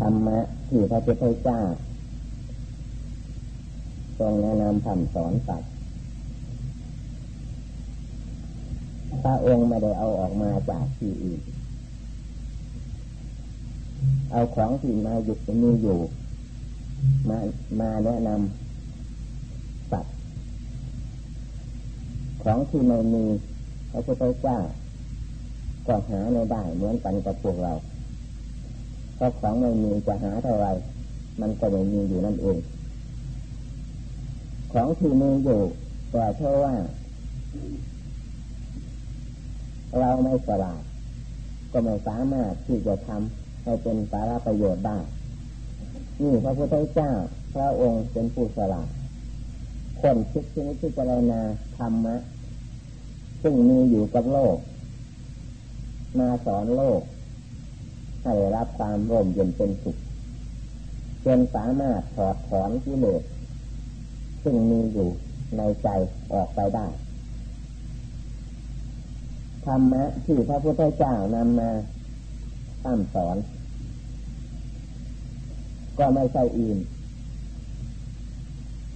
ธรรมะที่พระพุทธเจ้าทรงแนะนำคำสอนสัตว์พระองค์ไม่ได้เอาออกมาจากที่อื่น เอาของที่มาอยู่มีอยู่ มามาแนะนำสัตว์ของที่ไม่มีพระพุทธเจ้าก็หาไม่ได้เหมือนกันกับพวกเรา เพราะของไม่มีจะหาเท่าไรมันก็ไม่มีอยู่นั่นเอง ของที่มีอยู่แต่เพราะว่า เราไม่สลาดก็ไม่สามารถที่จะทำให้เป็นสาระประโยชน์ได้นี่พระพุทธเจ้า พระองค์เป็นผู้สลาดคนคิดที่นี้ที่จะรณาธรรมะซึ่งมีอยู่กับโลก มาสอนโลก ให้รับความร่มเย็นเป็นสุขจนสามารถถอดถอนกิเลสซึ่งมีอยู่ในใจออกไปได้ธรรมะที่พระพุทธเจ้านำมาตั้งสอน ก็ไม่ใช่อื่น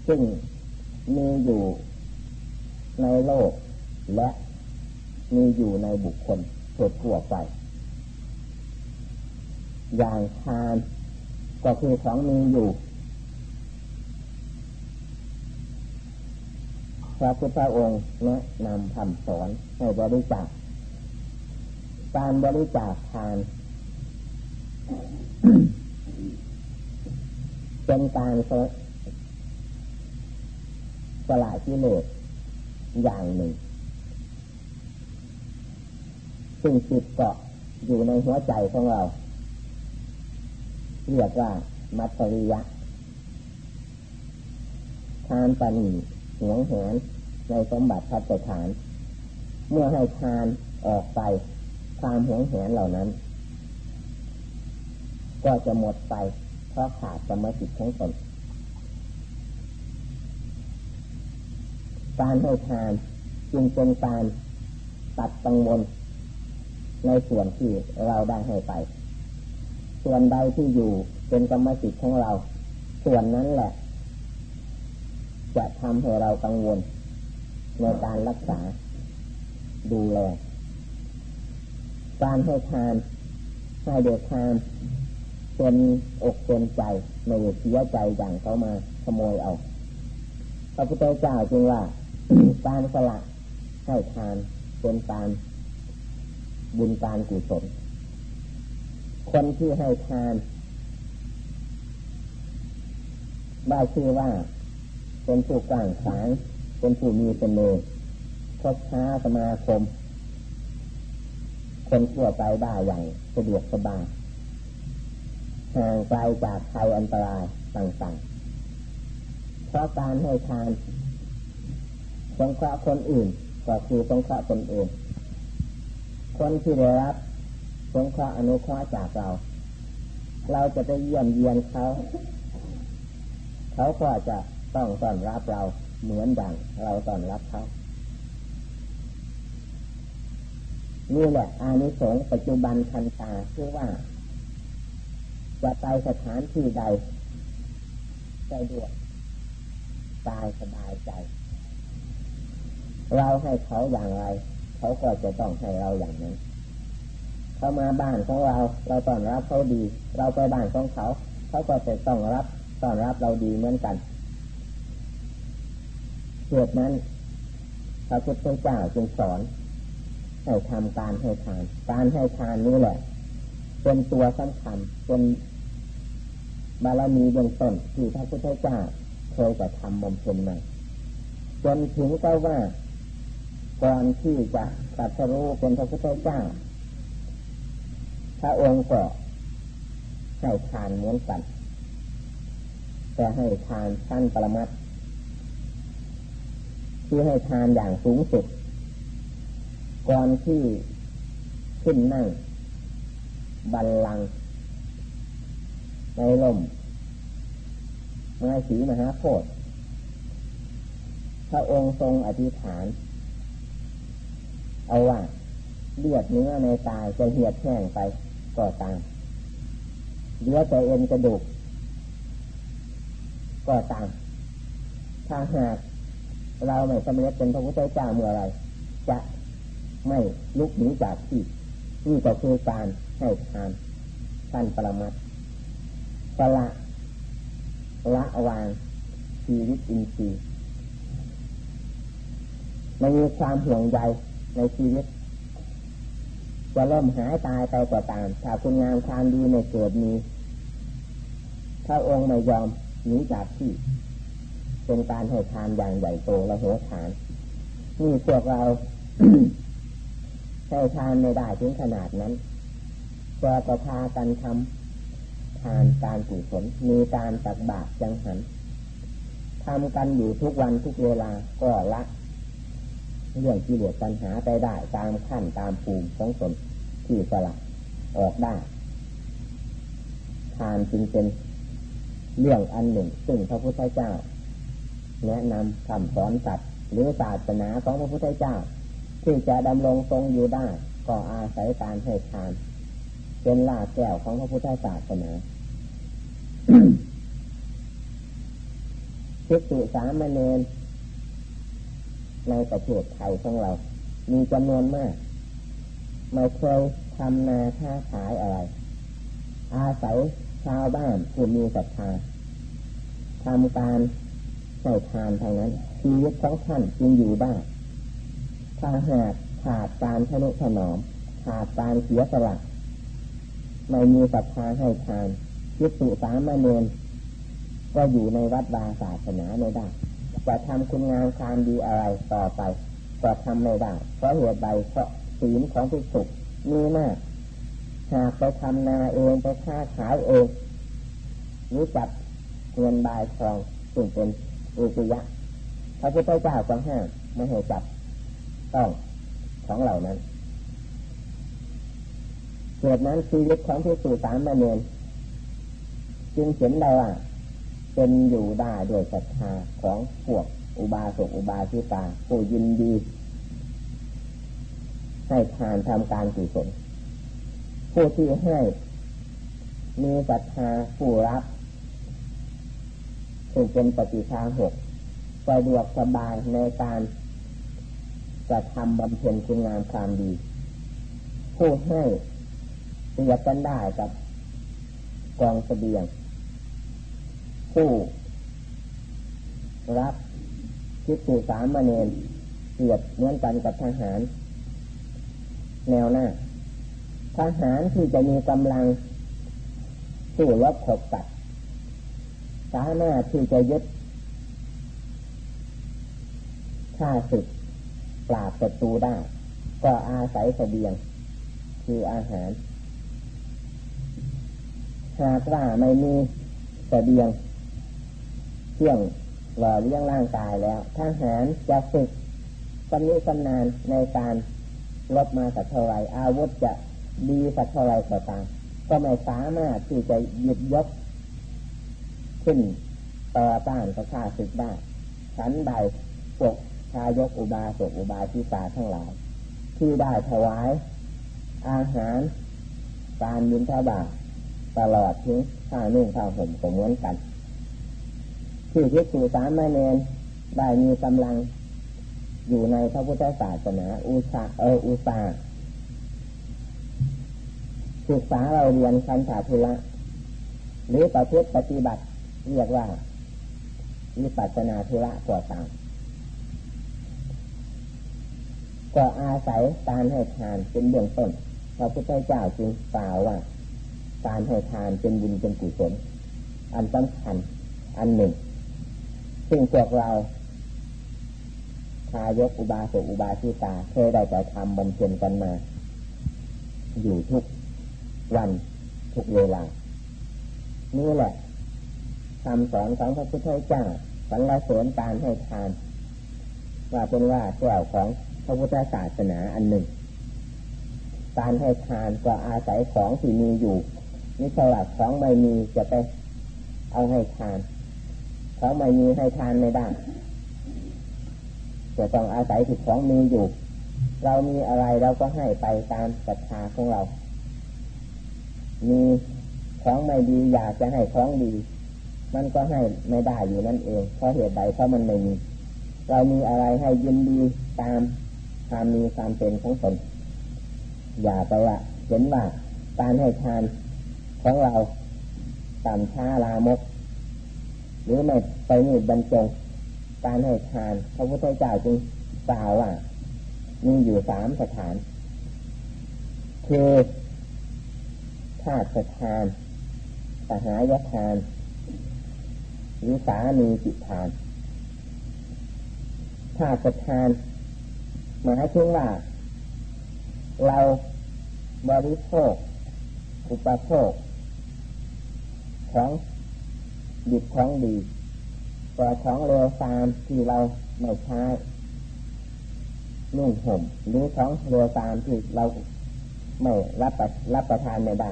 ซึ่งมีอยู่ในโลกและมีอยู่ในบุคคลทั่วไป อย่างทานก็คือของมีอยู่พระพุทธองค์แนะนำคำสอนให้บริจาคการบริจาคทาน เป็นการสละกิเลสอย่างหนึ่ง ซึ่งจิตเกาะอยู่ในหัวใจของเรา เรียกว่า มัตริยะทานปณีหวงแหนในสมบัติพัฒฐาน เมื่อให้ทานออกไป ความหวงแหนเหล่านั้น ก็จะหมดไปเพราะขาดสมาธิของตนการให้ทานจึงเป็นการตัดตังวลในส่วนที่เราได้ให้ไป ส่วนใดที่อยู่เป็นกรรมสิทธิ์ของเรา ส่วนนั้นแหละ จะทำให้เรากังวล ในการรักษาดูแลการให้ทานให้เด็กทานเป็นอกเป็นใจไม่เสียใจอย่างเขามาขโมยเอาพระพุทธเจ้าจึงว่าการสละให้ทานเป็นการบุญการกุศล คนที่ให้ทานได้ชื่อว่า เป็นผู้กลางขางเป็นผู้มีเสน่ห์คบค้าสมาคม คนทั่วไปได้อย่างสะดวกสบายห่างไกลจากภัยอันตรายต่างๆ เพราะการให้ทานสงเคราะห์คนอื่นก็คือสงเคราะห์ตนเอง คนที่ได้รับ สงเคราะห์อนุเคราะห์จากเรา เราจะไปเยี่ยมเยียนเขา เขาก็จะต้องต้อนรับเราเหมือนอย่างเราต้อนรับเขานี่แหละอานิสงส์ปัจจุบันทันตาคือว่า จะไปสถานที่ใดใจดวกตายสบายใจ เราให้เขาอย่างไร เขาก็จะต้องให้เราอย่างนั้น เขามาบ้านของเรา เราต้อนรับเขาดี เราไปบ้านของเขา เขาก็จะต้องรับต้อนรับเราดีเหมือนกันเหตุนั้นพระพุทธเจ้าจึงสอนให้ทำการให้ทาน การให้ทานนี้แหละ เป็นตัวสำคัญเป็นบารมีเบื้องต้นที่พระพุทธเจ้าเคยจะทำบำเพ็ญมาจนถึงก็ว่าก่อนที่จะตัดสรู้เป็นพระพุทธเจ้า ระองค์ก็ให้ทานเหมือนกัน แต่ให้ทานสั้นปรมัตที่ให้ทานอย่างสูงสุด ก่อนที่ขึ้นนั่ง บัลลังในลมมาสีมหาโพธิ์พระองค์ทรงอธิษฐาน เอาว่าเลือดเนื้อในตายจะเหียดแห้งไป ก็ตามเหลือแต่เอ็นกระดูก ก็ตามถ้าหากเราไม่สำเร็จเป็นพระพุทธเจ้าเมื่อไรจะไม่ลุกหนีจากที่นี่ก็คือการให้ทานท่านปรมัตสละละวางชีวิตอินทรีย์ไม่มีความห่วงใยในชีวิต จะเริ่มหายตายไปก็ตาม ถ้าคุณงามความดีในเกิดมีถ้าองค์ไม่ยอมหนีจากที่ เป็นการให้ทานอย่างใหญ่โตและหัวฐานนี่พวกเราให้ทานไม่ได้ถึงขนาดนั้นก็จะพากันทำทานการกุศลมีการตักบาตรจังหันทำกันอยู่ทุกวันทุกเวลาก็ละ เรื่องที่เหลือปัญหาไปได้ตามขั้นตามภูมิของตนที่สละออกได้ทานจึงเป็นเรื่องอันหนึ่ง ซึ่งพระพุทธเจ้า แนะนำคำสอนสัตว์หรือศาสนาของพระพุทธเจ้า ที่จะดำรงทรงอยู่ได้ ก็อาศัยการให้ทาน เป็นลาแก้วของพระพุทธศาสนาภิกษุสามเณร ในประเทศไทยของเรา มีจำนวนมาก ไม่เคยทำนาค้าขายอะไร อาศัยชาวบ้านผู้มีศรัทธาทำการใส่ทานทางนั้นชีวิตของท่านจึงอยู่ได้ถ้าหากขาดการทนุถนอมขาดการเสียสละไม่มีศรัทธาให้ทานยิสุสามเณรก็อยู่ในวัดวาศาสนาไม่ได้ จะทำคุณงามความดีอะไรต่อไปก็ทำไม่ได้เพราะหตุใดเพราะศีลของผู้สุขมีมากหากไปทำนาเองไปค้าขายเองรู้จักเงินบายทองซึ่งเป็นอุปยะพระพุทธเจ้าก็ห้ามไม่ให้จับต้องของเหล่านั้นเหตุนั้นชีวิตของผู้สู่สามเณรจึงเห็นได้ว่า เป็นอยู่ได้โดยศรัทธาของพวกอุบาสกอุบาสิกาผู้ยินดีให้ทานทำการกุศลผู้ที่ให้มีศรัทธาผู้รับซึ่งเป็นปฏิชาหกสะดวกสบายในการจะทำบำเพ็ญคุณงามความดี ผู้ให้เรียกันได้กับกองเสบียง ผู้รับคิดสู่สามเณรเกียบเหมือนกันกับทหาร แนวหน้า ทหารที่จะมีกำลังสู้รบขบตัดสามารถที่จะยึดฆ่าศึกปราบศัตรูได้ ก็อาศัยเสบียง คืออาหาร หากว่าไม่มีเสบียง เครื่องหล่อเลี้ยงร่างกายแล้วทหารจะฝึกสำนิสำนานในการลบมาสักเท่าไรอาวุธจะดีสักเท่าไรก็ตามก็ไม่สามารถที่จะหยุดยกขึ้นต่อต้านประชาศึกได้ฉันใดปกชายกอุบาสกอุบาสิกาทั้งหลาย ที่ได้ถวาย อาหารการยินทบาทตลอดถึงข้านุ่งข้าห่มก็เหมือนกัน ที่พิสูสามเณรได้มีกำลัง อยู่ในพระพุทธศาสนา อุสาเอออุสาศึกษาเราเรียนคันธาธุระ หรือประพฤติปฏิบัติ เรียกว่าวิปัสนาธุระก่อตามก็อาศัยการให้ทานเป็นเบื้องต้นพระพุทธเจ้าจึงกล่าวว่า การให้ทานเป็นบุญเป็นกุศลอันสำคัญอันหนึ่ง ซึ่งพวกเราทายกอุบาสกอุบาสิกาเคยได้แต่ทำบำเพ็ญกันมา อยู่ทุกวันทุกเวลา นี่แหละคำสอนของพระพุทธเจ้าสังฆเสริญการให้ทาน ว่าเป็นว่าแก้วของพระพุทธศาสนาอันหนึ่ง การให้ทานก็อาศัยของที่มีอยู่นี่สลัดของไม่มีจะไปเอาให้ทาน ของไม่มีให้ทานไม่ได้จะต้องอาศัยที่ของมีอยู่ เรามีอะไรเราก็ให้ไปตามศรัทธาของเรา มีของไม่ดีอยากจะให้ของดี มันก็ให้ไม่ได้อยู่นั่นเอง เพราะเหตุใดเพราะมันไม่มี เรามีอะไรให้ยินดีตามความมีความเป็นของตนอย่าไปว่าเห็นว่าการให้ทานของเราต่ำช้าลามก หรือไม่ไปนี่บรรจงการให้ทานพระพุทธเจ้าจึงกล่าวว่ามีอยู่สามสถาน คือธาตุทานสหายทาน หรือสามีจิตทานธาตุทานหมายถึงว่า เราบริโภคอุปโภคของ ดิบของดีแต่ของเร็วตามที่เราไม่ใช้นุ่งห่มหรือของเร็วตามที่เราไม่รับประรับประทานไม่ได้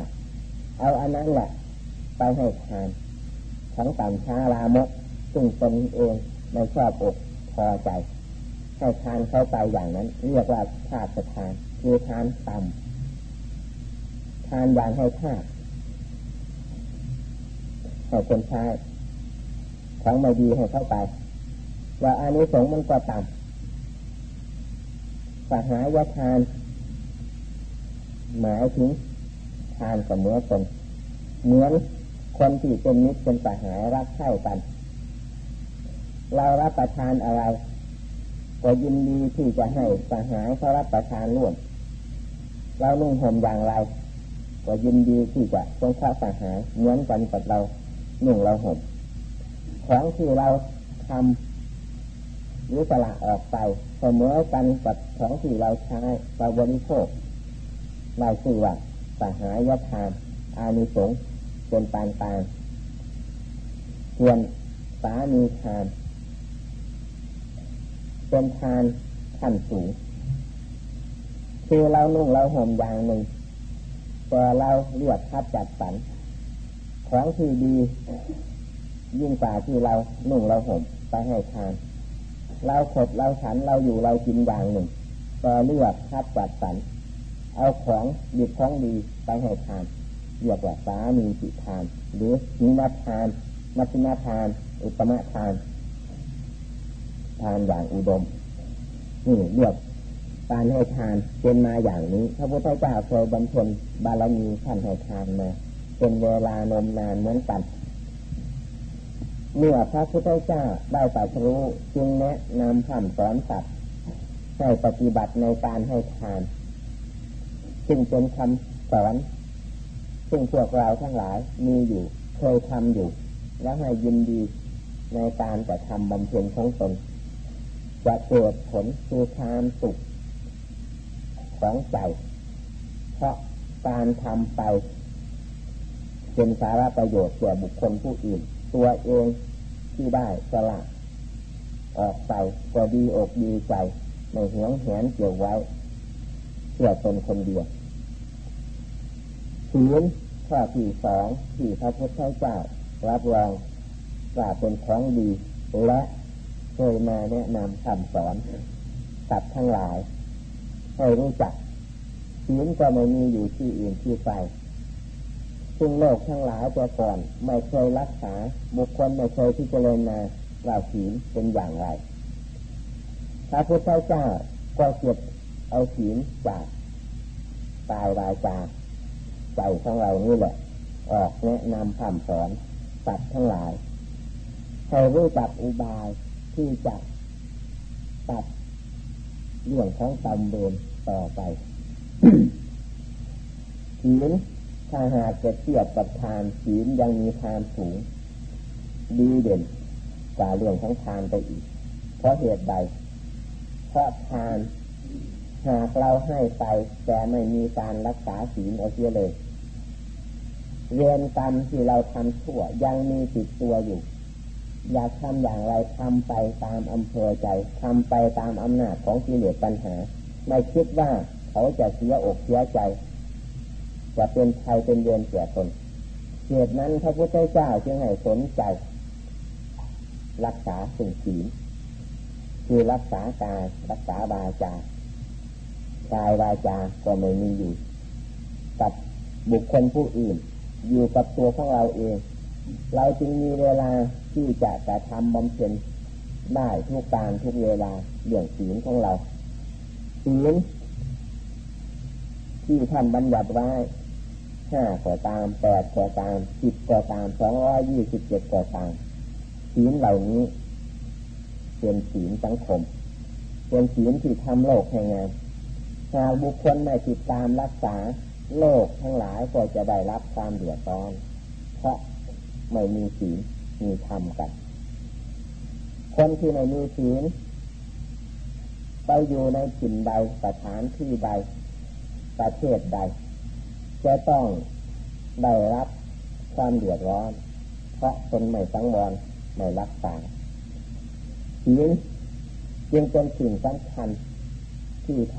เอาอันนั้นแหละไปให้ทานทั้งต่ำช้าลามกซึ่งตนเองไม่ชอบอกพอใจให้ทานเข้าไปอย่างนั้น เรียกว่าชาติทานคือทานต่ำทานอย่างให้ทาต ให้คนใช้ของไม่ดีให้เข้าไป ว่าอานิสงส์มันก็ต่ำสหายทาน หมายถึงทานเสมอตนเหมือนคนที่เป็นมิตรเป็นสหายรักใคร่กัน เรารับประทานอะไรก็ยินดีที่จะให้สหายเขารับประทานร่วมเรานุ่งห่มอย่างไร ก็ยินดีที่จะสงเคราะห์สหายเหมือนกันกับเรา นุ่งเราห่มของที่เราทำหรือสละออกไปเสมอกันกับของที่เราใช้เราบริโภคเราสื่อว่าสหายทานอานิสงส์เป็นปานปานส่วนสามีทานเป็นทานขั้นสูงคือเรานุ่งเราห่มอย่างหนึ่งแต่เราเลือกคัดจัดสรร ของที่ดี ยิ่งกว่าที่เราหนุ่งเราห่มไปให้ทาน เราขดเราฉันเราอยู่เรากินอย่างหนึ่งก็เลือกคัดจัดสรรเอาของดีของดีไปให้ทานเรียกว่าสามีจิทาน หรือนินาทานมัชินาทาน อุปมาทาน ทานอย่างอุดมนี่เรียกการให้ทานเป็นมาอย่างนี้พระพุทธเจ้าเคยบำเพ็ญบารมีท่านให้ทานมา เป็นเวลานมนานเหมือนกัน เมื่อพระพุทธเจ้าได้ตรัสรู้จึงแนะนำคำสอนสัตว์ให้ปฏิบัติในการให้ทานซึ่งเป็นคำสอน ซึ่งพวกเราทั้งหลายมีอยู่เคยทำอยู่ แล้วให้ยินดีในการจะทำบำเพ็ญของตนจะเกิดผลคือความสุขของใจ เพราะการทำไป เป็นสาระประโยชน์แก่บุคคลผู้อื่น ตัวเองที่ได้สละออกไปก็ดีอกดีใจในหวงแหนเกี่ยวไว้เพื่อตนคนเดียวศีลข้อที่สองที่พระพุทธเจ้ารับรองว่าเป็นของดี และเคยมาแนะนำคำสอนสัตว์ทั้งหลายให้รู้จักศีลก็ไม่มีอยู่ที่อื่นที่ไป ซึ่งโลกทั้งหลายแต่ก่อน ไม่เคยรักษา บุคคลไม่เคยที่จะเริญนาเราศีลเป็นอย่างไร พระพุทธเจ้าก็เก็บเอาศีลจากตายวาจาใจของเรานี่แหละ ออกแนะนำคำสอนสัตว์ทั้งหลายให้รู้จักอุบายที่จะตัดเรื่องของตำเบนต่อไปศีล ถ้าหากจะเทียบกับทานศีลยังมีทานสูง ดีเด่นกว่าเรื่องของทานไปอีก เพราะเหตุใด เพราะทานหากเราให้ไปแต่ไม่มีการรักษาศีลเอาเสียเลย เรียนกรรมที่เราทำชั่วยังมีติดตัวอยู่ อยากทำอย่างไรทำไปตามอำเภอใจทำไปตามอำนาจของกิเลสปัญหา ไม่คิดว่าเขาจะเสียอกเสียใจ จะเป็นภัยเป็นเวรแก่ตนเหตุนั้นพระพุทธเจ้าจึงให้สนใจ รักษาสิ่งศีลคือรักษากายรักษาบาจากายวาจาก็ไม่มีอยู่กับบุคคลผู้อื่น อยู่กับตัวของเราเอง เราจึงมีเวลาที่จะกระทำบำเพ็ญได้ทุกการทุกเวลาเรื่องศีลของเราศีลที่ท่านบัญญัติไว้ ห้าก็ตามแปดก็ตามสิบก็ตามสองร้อยยี่สิบเจ็ดก็ตามศีลเหล่านี้เป็นศีลสังคมเป็นศีลที่ทำโลกแห่งงานหากบุคคลไม่ติดตามรักษาโลกทั้งหลายก็จะได้รับความเดือดร้อน เพราะไม่มีศีลมีธรรมกัน คนที่ไม่มีศีลไปอยู่ในถิ่นใดสถานที่ใดประเทศใด จะต้องได้รับความเดือดร้อน เพราะคนไม่สังวรไม่รักษาศีลจึงเป็นสิ่งสำคัญ ที่ท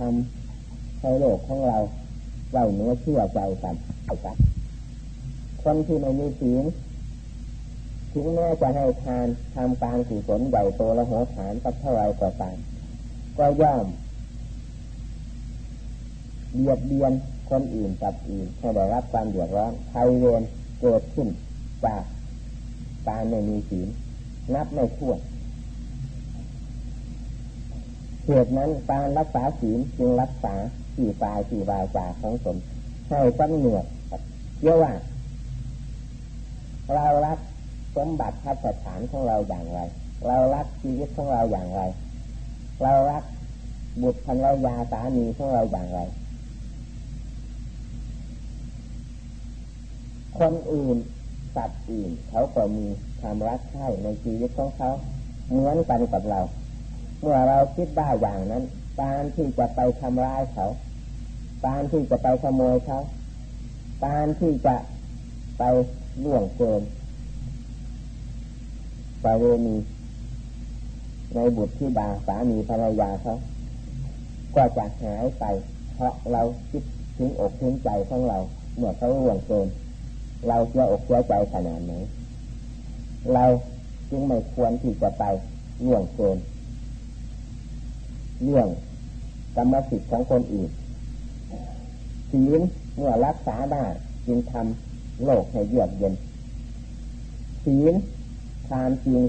ำให้โลกของเราไว้เนื้อเชื่อใจกันกันคนที่ไม่มีศีลถึงแม้จะให้ทานทำการกุศลใหญ่โตและหัวฐานสักเท่าไรก็ตามก็ย่อมเบียดเบียน คนอื่นกับอื่นให้ได้รับความเดือดร้อนภัยเวรเกิดขึ้นจากการไม่มีศีลนับไม่ถ้วนเหตุนั้นการรักษาศีลจึงรักษาสี่ปลายสี่วาจาของตนให้ตั้งเหนือเยอะว่า เรารักสมบัติพัฒฐานของเราอย่างไร เรารักชีวิตของเราอย่างไร เรารักบุตรภรรยาสามีของเราอย่างไร คนอื่นสัตว์อื่น เขาก็มีความรักใคร่ในชีวิตของเขาเหมือนกันกับเรา เมื่อเราคิดได้อย่างนั้นการที่จะไปทำร้ายเขาการที่จะไปขโมยเขาการที่จะไปล่วงเกินไปเรณีในบุตรที่ดาสามีภรรยาเขาก็จะหายไป เพราะเราคิดถึงอกถึงใจของเราเมื่อเขาล่วงเกิน เราเสียอกเสียใจขนาดไหนเราจึงไม่ควรที่จะไปล่วงเกินเรื่องกรรมสิทธิ์ของคนอื่นศีลเมื่อรักษาได้จึงทำโลกให้เยือกเย็นศีลทานจริง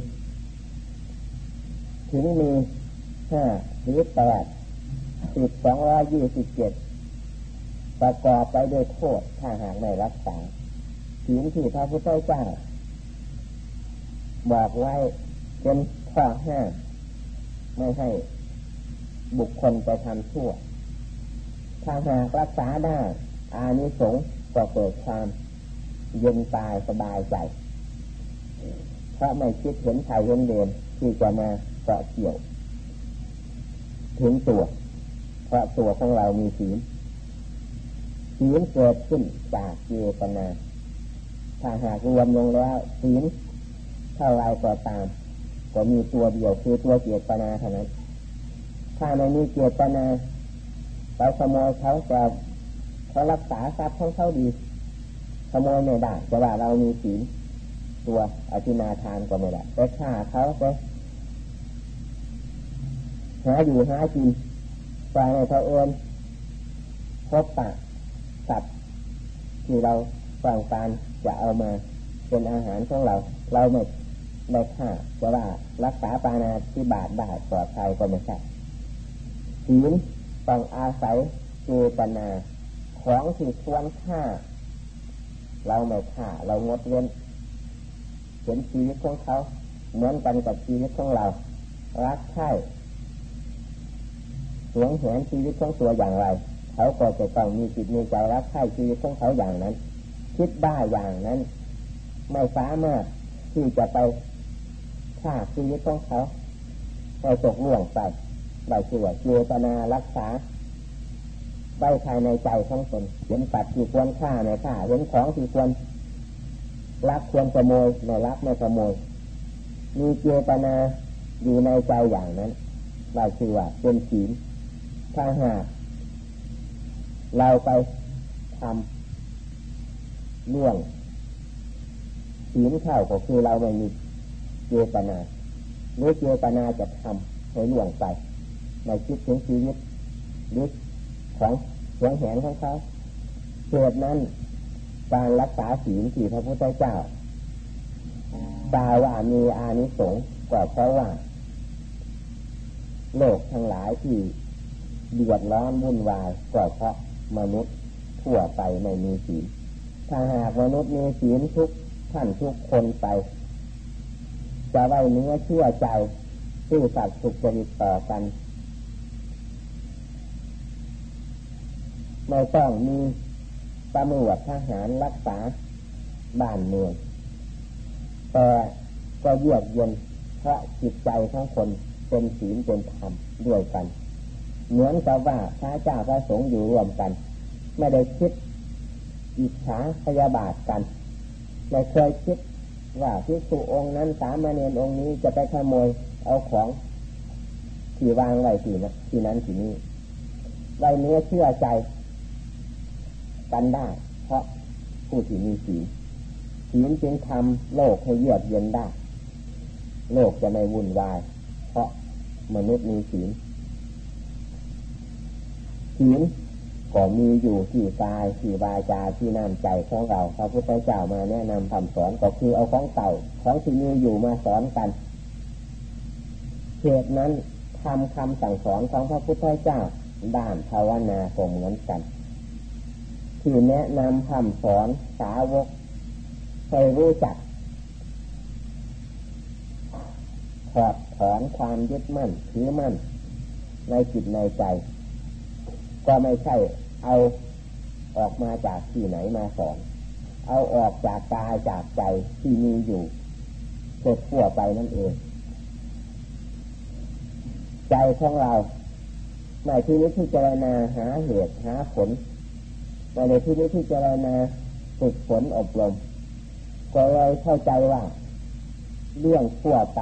ถึงมีห้าหรือแปดสิบสองร้อยยี่สิบเจ็ดประกอบไปด้วยโทษถ้าหากไม่รักษา ศีลที่พระพุทธเจ้าบอกไว้เป็นข้อห้าไม่ให้บุคคลไปทำชั่ว ถ้าหากรักษาได้อานิสงส์ก็เกิดความเย็นตายสบายใจ เพราะไม่คิดเห็นใครเห็นเดนที่จะมาเกาะเกี่ยว ถึงตัว เพราะตัวของเรามีศีลศีลเกิดขึ้นจากเจตนา ถ้าหากรวมลงแล้วศีลเท่าไรก็ตาม ก็มีตัวเดียวคือตัวเจตนาเท่านั้น ถ้าไม่มีเจตนาไปขโมยเขาจะเขารักษาทรัพย์ของเขาดีขโมยไม่ได้แต่ว่าเรามีศีลตัวอธินาทานก็ไม่ได้ไปฆ่าเขาไปหาอยู่หากินไปในเขาเอินพบปะสัตว์ที่เราต้องการ จะเอามาเป็นอาหารของเรา เราไม่ได้ฆ่าแต่ว่ารักษาปานาที่บาทได้ปลอดภัยก็ไม่ใช่ศีลต้องอาศัยเจตนาของที่ควรฆ่า เราไม่ฆ่า เรางดเว้นเห็นชีวิตของเขาเหมือนกันกับชีวิตของเรา รักใคร่หวงแหนชีวิตของตัวอย่างไร เขาก็จะต้องมีจิตมีใจรักใคร่ชีวิตของเขาอย่างนั้น คิดได้อย่างนั้น ไม่สามารถที่จะไปฆ่าชีวิตของเขาไปตกล่วงไปได้ชื่อว่าเจตนารักษาไว้ภายในใจของตนเห็นปัดที่ควรฆ่าในฆ่าเห็นของที่ควรรักควรขโมยไม่รักไม่ขโมย มีเจตนาอยู่ในใจอย่างนั้นได้ชื่อว่าเป็นศีลถ้าหากเราไปทำ เรื่องศีลเข้าก็คือเราไม่มีเจตนาหรือเจตนาจะทำให้ล่วงไปในคิดถึงชีวิตหรือของเสียงแหนของเขาเหตุนั้นการรักษาศีลที่พระพุทธเจ้าตาว่ามีอานิสงส์ก็เพราะว่า โลกทั้งหลายที่เดือดร้อนวุ่นวายก็เพราะมนุษย์ทั่วไปไม่มีศีล ถ้าหากมนุษย์มีศีลทุกท่านทุกคนไป จะไว้เนื้อเชื่อใจซื่อสัตย์สุจริตต่อกันไม่ต้องมีตำรวจทหารรักษาบ้านเมืองแต่ก็เยือกเย็นเพราะจิตใจของคนเป็นศีลเป็นธรรมด้วยกัน เหมือนกับว่าพระเจ้าพระสงฆ์อยู่รวมกัน ไม่ได้คิด อิจฉาพยาบาทกันไม่เคยคิดว่าพิสุองค์นั้นสามเณรองค์นี้จะไปขโมยเอาของที่วางไว้ที่นั้นที่นั้นที่นี้ไว้เนื้อเชื่อใจกันได้ เพราะผู้ที่มีศีลศีลจึงทำโลกให้เยือกเย็นได้ โลกจะไม่วุ่นวาย เพราะมนุษย์มีศีลศีล ก็มีอยู่ที่กายที่วาจาที่น้ำใจของเราพระพุทธเจ้ามาแนะนำคำสอนก็คือเอาของเก่าของที่มีอยู่มาสอนกันเหตุนั้นทำคำสั่งสอนของพระพุทธเจ้าด้านภาวนาก็เหมือนกัน ที่แนะนำคำสอนสาวกให้รู้จักถอดถอนความยึดมั่นถือมั่น ในจิตในใจ ก็ไม่ใช่ เอาออกมาจากที่ไหนมาสอน เอาออกจากกายจากใจที่มีอยู่ทั่วไปนั่นเอง ใจของเราในที่นี้ที่เจรณาหาเหตุหาผลในที่นี้ที่เจรณาฝึกฝนอบรมก็เลยเข้าใจว่า เรื่องทั่วไป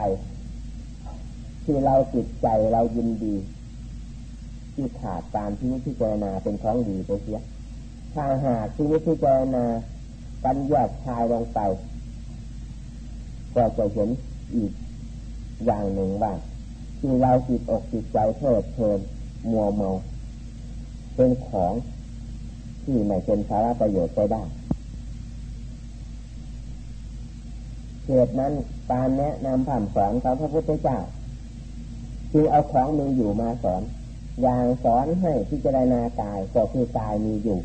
ที่เราจิตใจเรายินดี ที่ขาดการที่นิพจารณาเป็นของดีไปเสียถ้าหากที่นิพจารณากันแยกชายลงไปก็จะเห็นอีกอย่างหนึ่งว่าที่เราจิตอกจิตใจเพลิดเพลินมัวเมา เป็นของที่ไม่เป็นสาระประโยชน์ไปได้เหตุนั้นการแนะนำผ่านสอนของพระพุทธเจ้าคือเอาของมีอยู่มาสอน อย่างสอนให้พิจารณากายก็คือกายมีอยู่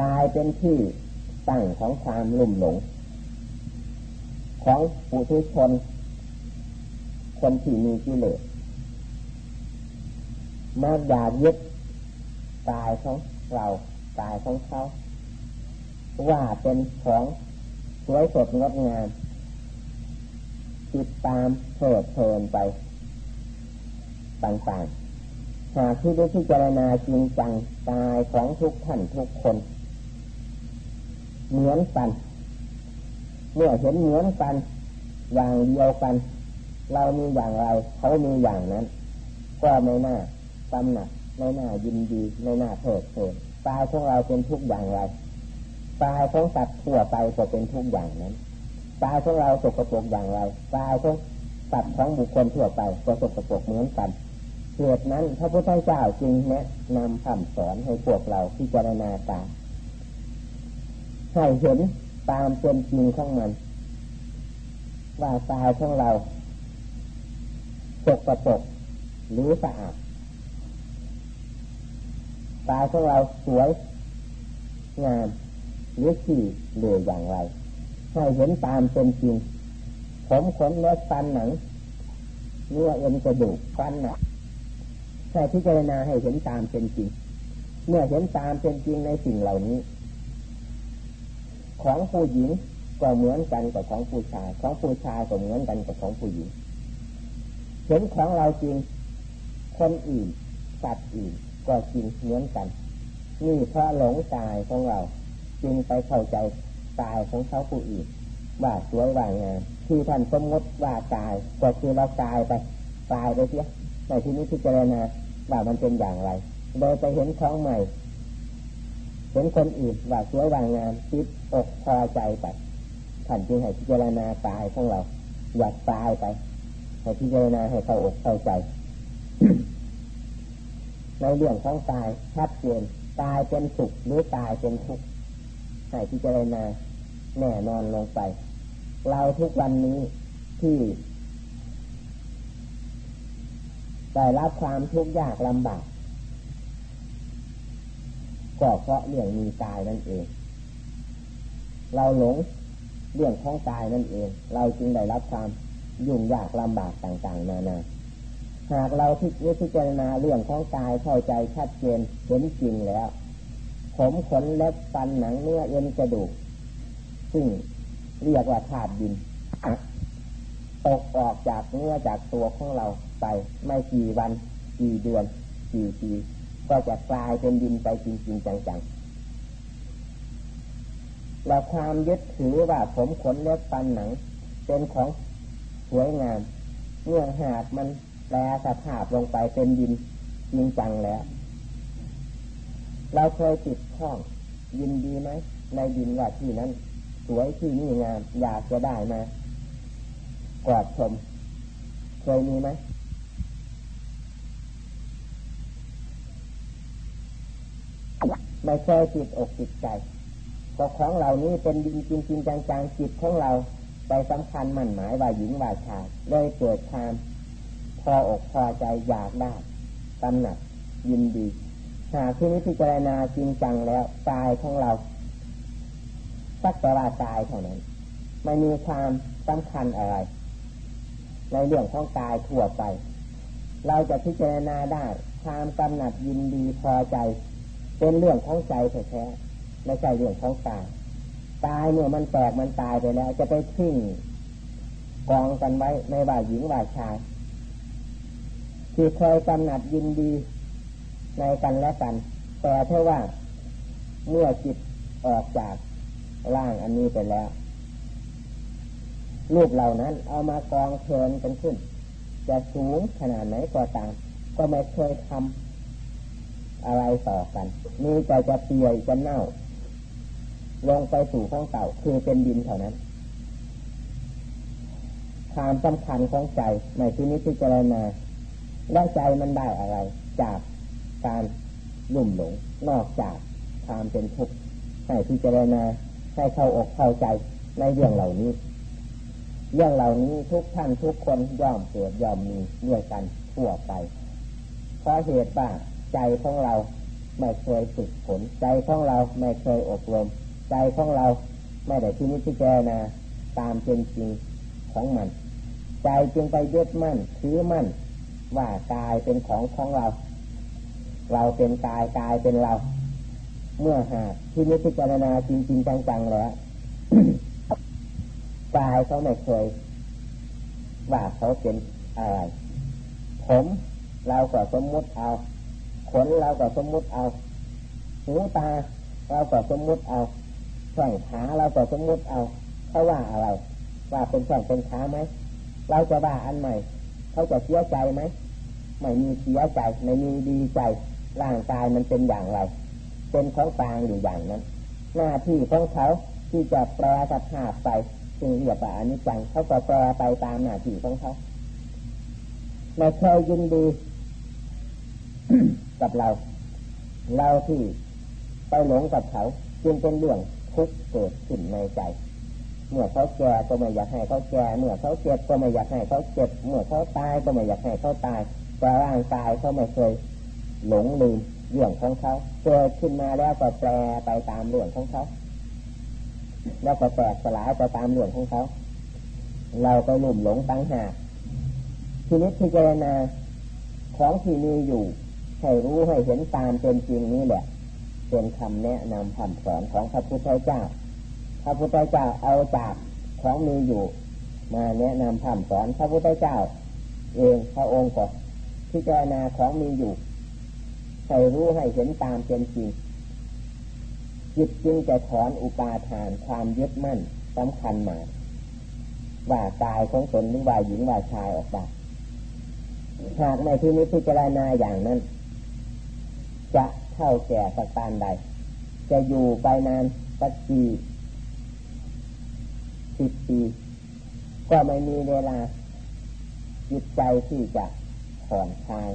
กายเป็นที่ตั้งของความลุ่มหลง ของปุถุชน คนที่มีกิเลสมาอยากยึดกายของเรากายของเขา ว่าเป็นของสวยสดงดงามติดตามเพิดเพลินไปต่างๆ หากที่ได้พิจารณาจริงจังกายของทุกท่านทุกคน เหมือนกัน เมื่อเห็นเหมือนกัน อย่างเดียวกัน เรามีอย่างไรเขามีอย่างนั้น ก็ไม่น่าตำหนักไม่น่ายินดีไม่น่าเพิดเพลินตายของเราเป็นทุกอย่างไรตายของสัตว์ทั่วไปก็เป็นทุกอย่างนั้นกายของเราสกปรกอย่างไรกายของสัตว์ของบุคคลทั่วไปก็สกปรกเหมือนกัน เหตุนั้นพระพุทธเจ้าจึงแนะนำคำสอนให้พวกเราพิจารณาตาให้เห็นตามเป็นจริงของมัน ว่าตายของเราสกปรกหรือสะอาดตายของเราสวยงามหรือขี้เหลืออย่างไรให้เห็นตามเป็นจริง ผมขนเล็บฟันหนังเนื้อเอ็นกระดูกฟันหนัก ใช่พิจารณาให้เห็นตามเป็นจริง เมื่อเห็นตามเป็นจริงในสิ่งเหล่านี้ ของผู้หญิงก็เหมือนกันกับของผู้ชาย ของผู้ชายก็เหมือนกันกับของผู้หญิง เห็นของเราจริง คนอื่นสัตว์อื่นก็จริงเหมือนกัน นี่เพราะหลงกายของเราจึงไปเข้าใจกายของเขาผู้อื่นว่าสวยว่างามที่ท่านสมมติว่ากายก็คือเรากายไปกายไปเสีย ในที่นี้พิจารณาว่ามันเป็นอย่างไรโดยไปเห็นของใหม่ เห็นคนอื่นว่าสวยว่างามติดอกพอใจไปท่านจึงให้พิจารณากายของเรา อยากตายไปให้พิจารณาให้เข้าอกเข้าใจในเรื่องของตายชัดเจนตายเป็นสุขหรือตายเป็นทุกข์ให้พิจารณาแน่นอนลงไป เราทุกวันนี้ที่ ได้รับความทุกข์ยากลำบากก็เพราะเรื่องมีกายนั่นเอง เราหลงเรื่องของกายนั่นเอง เราจึงได้รับความยุ่งยากลำบากต่างๆ นานา หากเราพิจารณาเรื่องของกายเข้าใจชัดเจนเห็นจริงแล้ว ผมขนเล็บฟันหนังเนื้อเอ็นกระดูก ซึ่งเรียกว่าธาตุดิน ตกออกจากเนื้อจากตัวของเราไป ไม่กี่วันกี่เดือนกี่ปีก็จะกลายเป็นดินไปจริงๆจังๆและความยึดถือว่าผมขนเล็บฟันหนัง เป็นของสวยงาม เมื่อหากมันแปลสภาพลงไปเป็นดินจริงจังแล้ว เราเคยติดข้องยินดีไหมในดินว่าที่นั้น สวยที่นี่งามอยากจะได้มา กอดชมเคยมีไหมไม่เคยจิตอกจิตใจก็ของเหล่านี้เป็นดินจริงจริงจังๆจิตของเราไปสำคัญมั่นหมายว่าหญิงว่าชายเลยเกิดความพออกพอใจอยากได้ตำหนักยินดีหากที่นี้พิจารณาจริงจังแล้วกายของเราสักแต่ว่ากายเท่านั้นไม่มีความสำคัญอะไร ในเรื่องของกายทั่วไป เราจะพิจารณาได้ความกำหนัดยินดีพอใจ เป็นเรื่องของใจแท้ๆไม่ใช่เรื่องของกายตายเมื่อมันแตกมันตายไปแล้ว จะไปทิ้งกองกันไว้ในว่าหญิงว่าชายที่เคยกำหนัดยินดีในกันและกัน แต่เท่าว่าเมื่อจิตออกจากร่างอันนี้ไปแล้ว รูปเหล่านั้น เอามากองเชิญกันขึ้น จะสูงขนาดไหนก็ตามก็ไม่เคยทำอะไรต่อกันมีแต่จะเปียจะเน่า ลงไปสู่ของเก่าคือเป็นดินเท่านั้นความสำคัญของใจในที่นี้พิจารณาแล้วใจมันได้อะไร จากการลุ่มหลง นอกจากความเป็นทุกข์ให้พิจารณาให้เข้าอกเข้าใจในเรื่องเหล่านี้ เรื่องเหล่านี้ทุกท่านทุกคนย่อมเกิดย่อมมีด้วยกันทั่วไป เพราะเหตุว่าใจของเราไม่เคยฝึกฝนใจของเราไม่เคยอบรม ใจของเราไม่ได้ที่นิพพานาตามเป็นจริงของมัน ใจจึงไปยึดมั่นถือมั่น ว่ากายเป็นของของเรา เราเป็นกายกายเป็นเรา เมื่อหากที่นิพพานาจริงจริงจังๆแล้ว กายเขาไม่เคยว่าเขาเป็นอะไรผมเราก็สมมติเอา ขนเราก็สมมุติเอาหูตาเราก็สมมุติเอาแข้งขาเราก็สมมุติเอาเขาว่าอะไร ว่าเป็นแข้งเป็นขาไหมเราจะว่าอันใหม่เขาจะเสียใจไหมไม่มีเสียใจไม่มีดีใจร่างกายมันเป็นอย่างไร เป็นของกลางอยู่อย่างนั้น หน้าที่ของเขาที่จะแปลสภาพไป จึงเรียกว่าอนิจจังเขาก็แปลไปตามหน้าที่ของเขาไม่เคยยินดี กับเรา เราที่ไปหลงกับเขาจึงเป็นเรื่องทุกข์เกิดขึ้นในใจ เมื่อเขาแก่ก็ไม่อยากให้เขาแก่เมื่อเขาเจ็บก็ไม่อยากให้เขาเจ็บ เมื่อเขาตายก็ไม่อยากให้เขาตายแต่ร่างกายเขาไม่เคยหลงลืมเรื่องของเขาเกิดขึ้นมาแล้วก็แปรไปตามเรื่องของเขา แล้วก็แตกสลายไปตามเรื่องของเขา เราไปหลุ่มหลงตั้งหาทีนี้พิจารณาของที่มีอยู่ ให้รู้ให้เห็นตามเป็นจริงนี้แหละ เป็นคำแนะนำคำสอนของพระพุทธเจ้า พระพุทธเจ้าเอาจากของมีอยู่ มาแนะนำคำสอนพระพุทธเจ้า เองพระองค์ก็พิจารณาของมีอยู่ ให้รู้ให้เห็นตามเป็นจริง จิตจึงจะถอนอุปาทานความยึดมั่นสำคัญมาว่ากายของตนหรือว่าหญิงว่าชายออกไปหากในที่นี้พิจารณาอย่างนั้น จะเท่าแก่สักปานใด จะอยู่ไปนานสักปีสิบปี ก็ไม่มีเวลาจิตใจที่จะผ่อนคลาย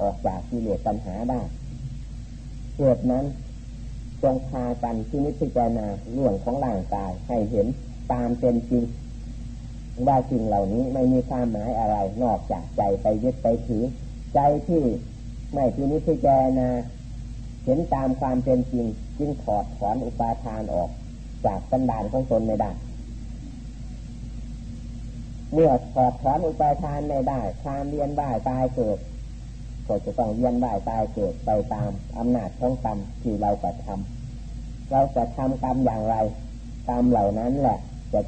ออกจากกิเลสปัญหาได้เกิดนั้น จงพากันที่นิพพานาเรื่องของร่างกายให้เห็นตามเป็นจริง ว่าสิ่งเหล่านี้ไม่มีความหมายอะไร นอกจากใจไปยึดไปถือ ใจที่ไม่ที่นิพพานาเห็นตามความเป็นจริง จึงถอดถอนอุปาทานออกจากสันดานของตนไม่ได้เมื่อถอดถอนอุปาทานไม่ได้ความเรียนบ้าตายเกิด ก็จะต้องเวียนว่ายตายเกิดไปตามอำนาจของกรรมที่เราจะทำเราจะทำกรรมอย่างไรกรรมเหล่านั้นแหละ จะ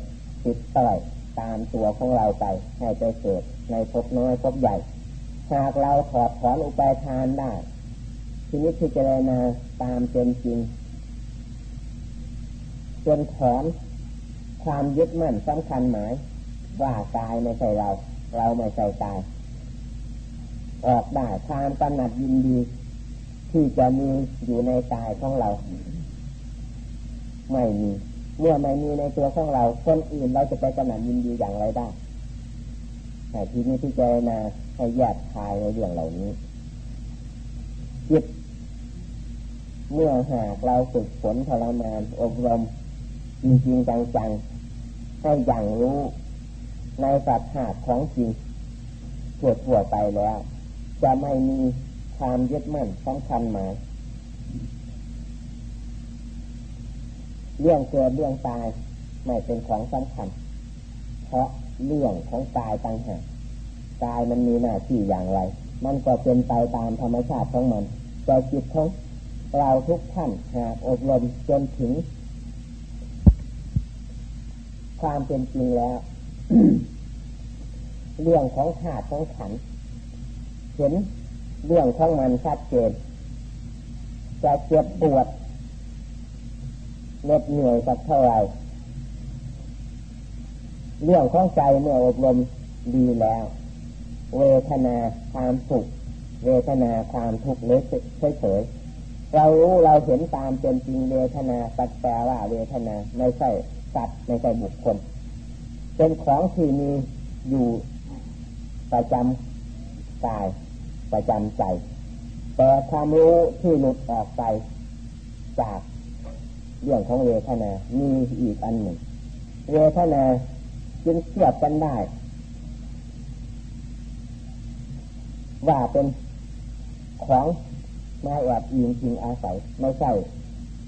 ติดต่อยตามตัวของเราไปให้ไปเกิดในภพน้อยภพใหญ่ หากเราถอดถอนอุปทานได้ ทีนี้พิจารณาตามเป็นจริงจนถอนความยึดมั่นสำคัญหมายว่ากายไม่ใช่เรา เราไม่ใช่กาย ออกได้ความกำหนัดยินดี ที่จะมีอยู่ในกายของเรา ไม่มี เมื่อไม่มีในตัวของเรา คนอื่นเราจะไปกำหนัดยินดีอย่างไรได้แต่ทีนี้ที่เจนาให้แยกทายในเรื่องเหล่านี้จิตเมื่อหากเราฝึกฝนทรมานอบรมจริงจริงจังๆให้อย่างรู้ในสัตว์หาของจริงทั่วทั่วไปแล้ว จะไม่มีความยึดมั่นสำคัญหมายเรื่องเกิดเรื่องตายไม่เป็นของสำคัญ เพราะเรื่องของกายต่างหากกายมันมีหน้าที่อย่างไร มันก็เป็นไปตามธรรมชาติของมันแต่จิตของเราทุกท่านหากอบรมจนถึง ความเป็นจริงแล้ว เรื่องของขาดของขัน เห็นเรื่องของมันชัดเจนจะเจ็บปวดเหน็ดเหนื่อยสักเท่าไรเรื่องของใจเมื่ออบรมดีแล้ว เวทนาความสุข เวทนาความทุกข์เล็กเฉยๆเรารู้เราเห็นตามเป็นจริงเวทนาปัจแปลว่าเวทนาไม่ใช่สัตว์ไม่ใช่บุคคล เป็นของที่มีอยู่ประจำกาย ประจำใจ แต่ความรู้ที่หลุดออกไปจากเรื่องของเวทนา มีอีกอันหนึ่ง เวทนาจึงเทียบกันได้ ว่าเป็นของมาแอบอิงจริงอาศัยไม่ใช่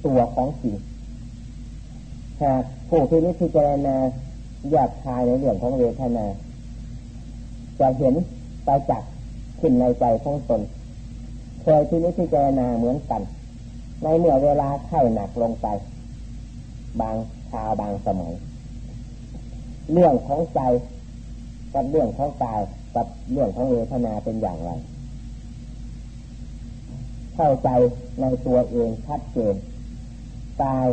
ตัวของจริงหากผู้ที่นิพพานนาแยกทายในเรื่องของเวทนา จะเห็นไปจาก ขึ้นในใจของตนเคยที่นี้ที่เจนาเหมือนกัน ในเมื่อเวลาไข้หนักลงไป บางคราวบางสมัย เรื่องของใจกับเรื่องของกายกับเรื่องของเวทนาเป็นอย่างไร เข้าใจในตัวเองชัดเจนกาย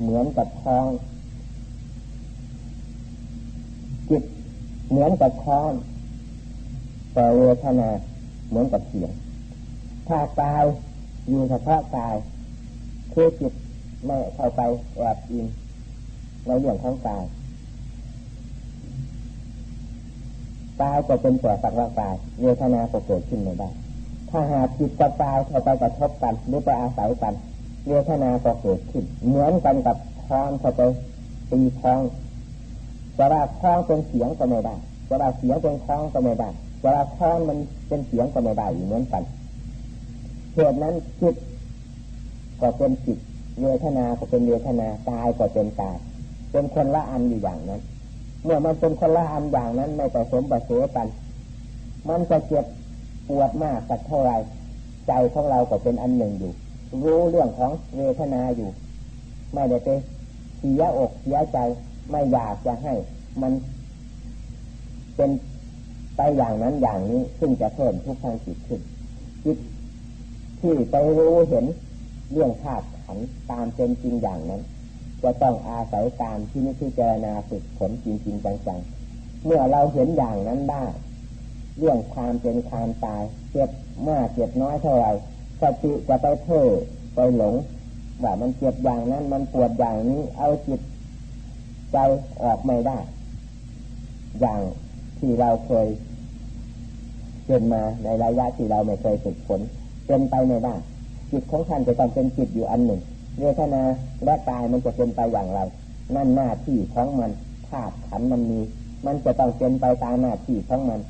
เหมือนกับท้องจิตเหมือนกับท้อง แต่เวทนาเหมือนกับเสียง ถ้ากายอยู่เฉพาะกายคือจิตไม่เข้าไปแอบอินในเรื่องของกายกายก็เป็นตัวสักว่ากายเวทนาก็เกิดขึ้นไม่ได้ ถ้าหากจิตกับกายเข้าไปกระทบกันหรือไปอาศัยกันเวทนาก็เกิดขึ้น เหมือนกันกับท้องเข้าไปตีท้องจะว่าท้องเป็นเสียงก็ไม่ได้จะว่าเสียงเป็นท้องก็ไม่ได้ เวลาท้องมันเป็นเสียงก็ไม่ได้เหมือนกันเหตุนั้นจิตก็เป็นจิตเวทนาก็เป็นเวทนาตายก็เป็นตายเป็นคนละอันอยู่อย่างนั้น เมื่อมันเป็นคนละอันอย่างนั้นไม่ผสมผสมกัน มันจะเจ็บปวดมากสักเท่าไรใจของเราก็เป็นอันหนึ่งอยู่ รู้เรื่องของเวทนาอยู่ ไม่ได้ไปเสียอกเสียใจไม่อยากจะให้ มันเป็น อย่างนั้นอย่างนี้ซึ่งจะเพิ่มทุกทางจิตขึ้นจิตที่ไปรู้เห็นเรื่องธาตุขันตามเป็นจริงอย่างนั้น จะต้องอาศัยการที่นิพพานาฝึกผลจริงจริงจังๆเมื่อเราเห็นอย่างนั้นได้เรื่องความเป็นความตายเจ็บมากเจ็บน้อยเท่าไรสติจะไปเพ่อไปหลงว่ามันเจ็บอย่างนั้นมันปวดอย่างนี้เอาจิตใจออกไม่ได้ อย่างที่เราเคย เป็นมาในระยะที่เราไม่เคยฝึกฝนเป็นไปไม่ได้จิตของท่านจะต้องเป็นจิตอยู่อันหนึ่งเวทนาและกายมันจะเป็นไปอย่างไร นั่นหน้าที่ของมันธาตุขันมันมี มันจะต้องเป็นไปตามหน้าที่ของมัน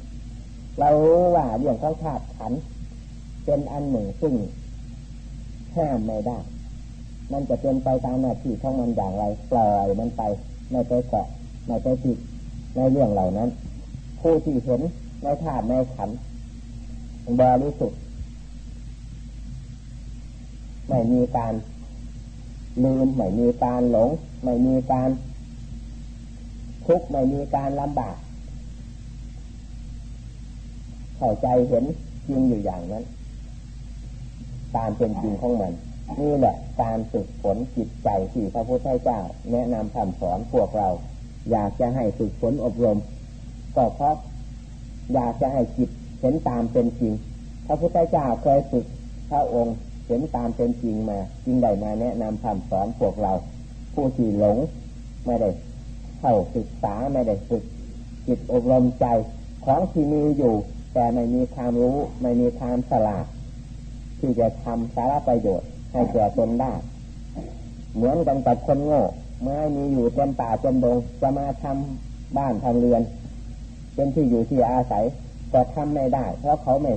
เรารู้ว่าเรื่องของธาตุขันเป็นอันหนึ่งซึ่งห้ามไม่ได้ มันจะเป็นไปตามหน้าที่ของมันอย่างไร ปล่อยมันไป ไม่ไปเกาะไม่ไปติดในเรื่องเหล่านั้น ผู้ที่เห็น ในธาตุในขันบริสุทธิ์ไม่มีการลืมไม่มีการหลง ไม่มีการทุกข์ไม่มีการลำบากเข้าใจเห็นจริงอยู่อย่างนั้น ตามเป็นจริงของมัน นี่แหละการฝึกฝนจิตใจที่พระพุทธเจ้า แนะนำคำสอนพวกเรา อยากจะให้ฝึกฝนอบรม ก็เพราะ อยากจะให้จิตเห็นตามเป็นจริง พระพุทธเจ้าเคยฝึกพระองค์เห็นตามเป็นจริงมาจึงได้มาแนะนำคำสอนพวกเรา ผู้ที่หลงไม่ได้เข้าศึกษาไม่ได้ฝึก จิตอบรมใจของที่มีอยู่ แต่ไม่มีความรู้ไม่มีความฉลาดที่จะทำสาระประโยชน์ให้แก่ตนได้ เหมือนกันกับคนโง่ไม้มีอยู่เต็มป่าเต็มดงจะมาทำบ้านทำเรือน เป็นที่อยู่ที่อาศัยก็ทำไม่ได้ เพราะเขาไม่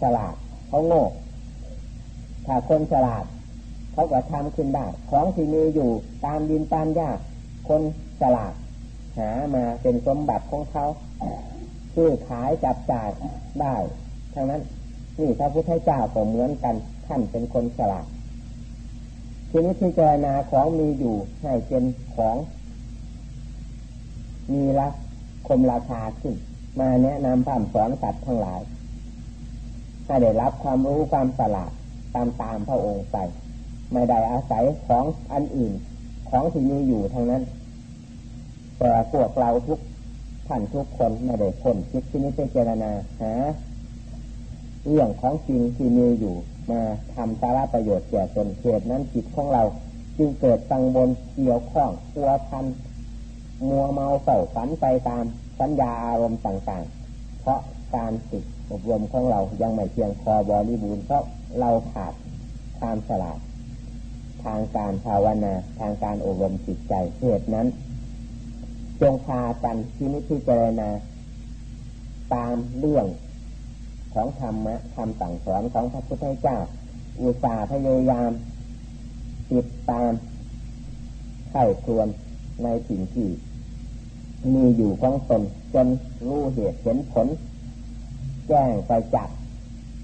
ฉลาดเขาโง่ถ้าคนฉลาด เขาก็ทำขึ้นได้ ของที่มีอยู่ตามดินตามหญ้าคนฉลาด หามาเป็นสมบัติของเขาซื้อขายจับจ่ายได้ทั้งนั้นนี่พระพุทธเจ้าก็เหมือนกันท่านเป็นคนฉลาดทีนี้ที่เจรนาของมีอยู่ให้เป็นของ มีละ คมราคาขึ้น มาแนะนำพร่ำสอนสัตว์ทั้งหลายให้ได้รับความรู้ความฉลาดตามตามพระองค์ไป ไม่ได้อาศัยของอันอื่น ของที่มีอยู่ทางนั้น แต่พวกเราทุกท่านทุกคนไม่ได้คนคิดที่นี้เป็นเจรนาหาเรื่องของจริงที่มีอยู่ มาทำสาระประโยชน์แก่ตนเขตนั้นจิตของเรา จึงเกิดตังบนเกี่ยวข้องตัวพัน มัวเมาเฝ้าฝันไปตามสัญญาอารมณ์ต่างๆ เพราะการฝึกอบรมของเรายังไม่เพียงพอบริบูรณ์เพราะเราขาดความฉลาด ทางการภาวนาทางการอบรมจิตใจเหตุนั้น จงพากันที่นิพพิจารณาตามเรื่องของธรรมะคำสั่งสอนของพระพุทธเจ้า อุตสาห์พยายาม ติดตามไข้ควรในสิ่งที่ มีอยู่ของตนจนรู้เหตุเห็นผล แจ้งไปจัก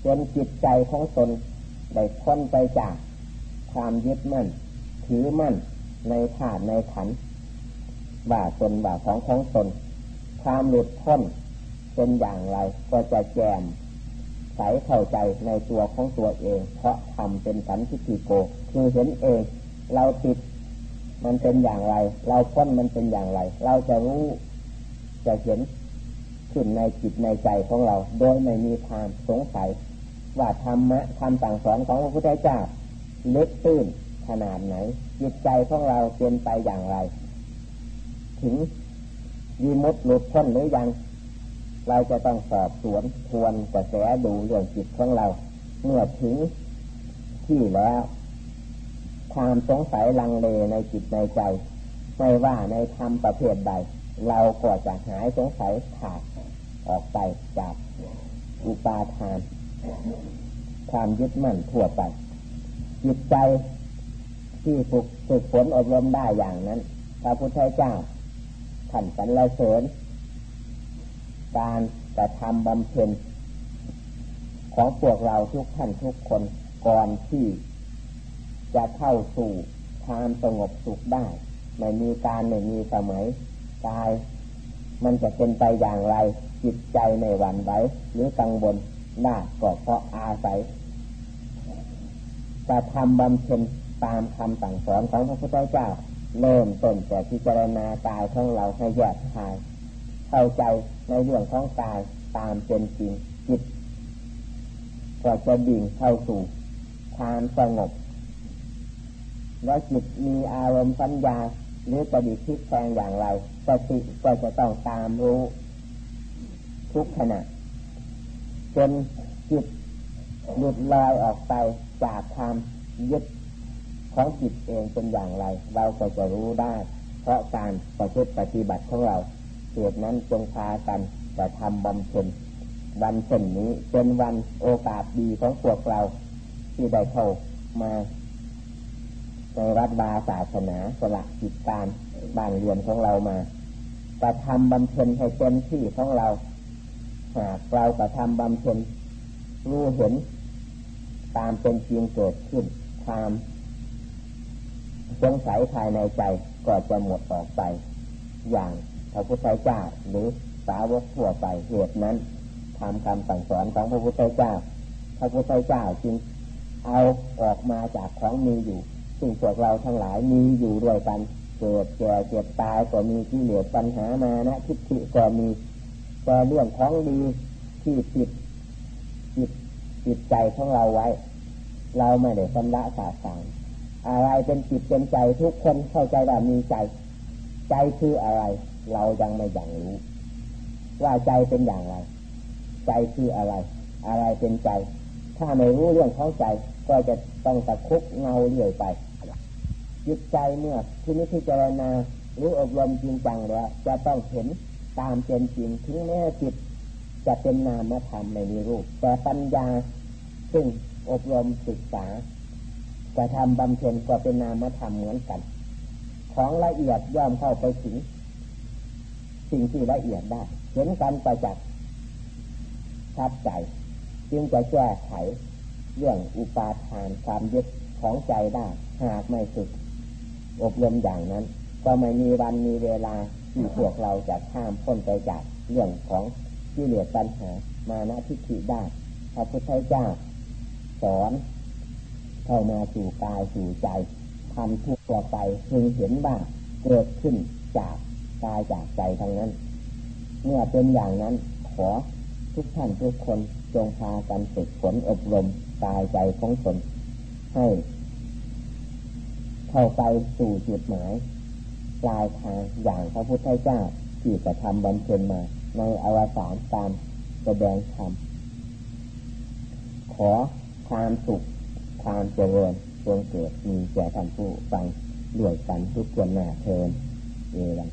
จนจิตใจของตนได้พ้นไปจากความยึดมั่น ถือมั่นในธาตุในขันว่าตนว่าของของตนความหลุดพ้นเป็นอย่างไรก็จะแจมใสเข้าใจในตัวของตัวเอง เพราะทำเป็นสันทิฏฐิโก คือเห็นเอง เราติด มันเป็นอย่างไร เราพ้นมันเป็นอย่างไร เราจะรู้จะเห็นขึ้นในจิตในใจของเรา โดยไม่มีความสงสัย ว่าธรรมะคำสั่งสอนของพระพุทธเจ้าเลึกตื้นขนาดไหน จิตใจของเราเป็นไปอย่างไร ถึงยีมุดหลุดพ้นหรือยัง เราจะต้องสอบสวนทวนกระแสดูเรื่องจิตของเรา เมื่อถึงที่แล้ว ความสงสัยลังเลในจิตในใจ ไม่ว่าในธรรมประเภทใด เราก็จะหายสงสัยขาดออกไปจากอุปาทาน ความยึดมั่นทั่วไป จิตใจที่ฝึกฝึกฝนอบรมได้อย่างนั้นพระพุทธเจ้าขันสันละเสริญ การกระทำบำเพ็ญของพวกเราทุกท่านทุกคนก่อนที่ จะเข้าสู่ความสงบสุขได้ ไม่มีการไม่มีสมัยกาย มันจะเป็นไปอย่างไร จิตใจในวันไหวหรือกังวลได้ก็เพราะอาศัยจะทำบำเพ็ญตามคำสั่งสอนของพระพุทธเจ้า เริ่มต้นแต่พิจารณากายของเราให้แยกทายเข้าใจในเรื่องของกายตามเป็นจริงจิตก็จะดิ่งเข้าสู่ความสงบ แล้วจิตมีอารมณ์สัญญา หรือปฏิทิศแทงอย่างไรสติก็จะต้องตามรู้ ทุกขณะจนจิตหลุดลอยออกไปจากความยึดของจิตเองเป็นอย่างไร เราก็จะรู้ได้ เพราะการประพฤติปฏิบัติของเราเหตุนั้นจงพากันจะทำบำเพ็ญวันเช่นนี้เป็นวันโอกาสดีของพวกเรา ที่ได้เข้ามา ในวัดวาศาสนาสละจิตการบ้านเรือนของเรามาจะทำบำเพ็ญให้เต็มที่ของเราหากเรากระทำบำเพ็ญรู้เห็น ตามเป็นจริงเกิดขึ้นความสงสัยภายในใจก็จะหมดออกไป อย่างพระพุทธเจ้าหรือสาวกทั่วไปเหตุนั้นทำคำสั่งสอนของพระพุทธเจ้า พระพุทธเจ้าจึงเอาออกมาจากของมีอยู่ ซึ่งพวกเราทั้งหลายมีอยู่ด้วยกัน เกิดแก่เจ็บตายก็มีที่เหลือปัญหามานะทิฏฐิก็มีแต่เรื่องของดีที่จิตจิตจิตใจของเราไว้ เราไม่ได้ชำระสาสางอะไรเป็นจิตเป็นใจทุกคนเข้าใจว่ามีใจ ใจคืออะไร เรายังไม่อย่างรู้ ว่าใจเป็นอย่างไร ใจคืออะไร อะไรเป็นใจ ถ้าไม่รู้เรื่องของใจ ก็จะต้องตะคุกเงาเรื่อยไป จิตใจเมื่อที่นี้พิจารณาหรืออบรมจริงจังแล้วจะต้องเห็นตามเป็นจริงถึงแม้จิตจะเป็นนามธรรมในมีรูป แต่ปัญญาซึ่งอบรมศึกษาจะทำบำเพ็ญก็เป็นนามธรรมเหมือนกัน ของละเอียดย่อมเข้าไปถึง สิ่งที่ละเอียดได้ เห็นกันประจักษ์ชัดใจ จึงจะแก้ไขเรื่องอุปาทานความยึดของใจได้ หากไม่ฝึก อบรมอย่างนั้น ก็ไม่มีวันมีเวลาที่พวกเราจะข้ามพ้นไปจากเรื่องของที่เหลือปัญหามาณทิฏฐิได้พระพุทธเจ้าสอนเข้ามาสู่กายสู่ใจทำทุกตัวไปพึงเห็นบ้างเกิดขึ้นจากกายจากใจทั้งนั้น เมื่อเป็นอย่างนั้นขอทุกท่านทุกคนจงพากันฝึกฝนอบรมกายใจของตนให้ เข้าไปสู่จุดหมายปลายทางอย่างพระพุทธเจ้าที่จะทำบำเพ็ญมา ในอวสานตามแสดงธรรมขอความสุขความเจริญจงเกิดมีแก่ท่านผู้ฟังด้วยกันทุกคนหน้าเทินเอวัง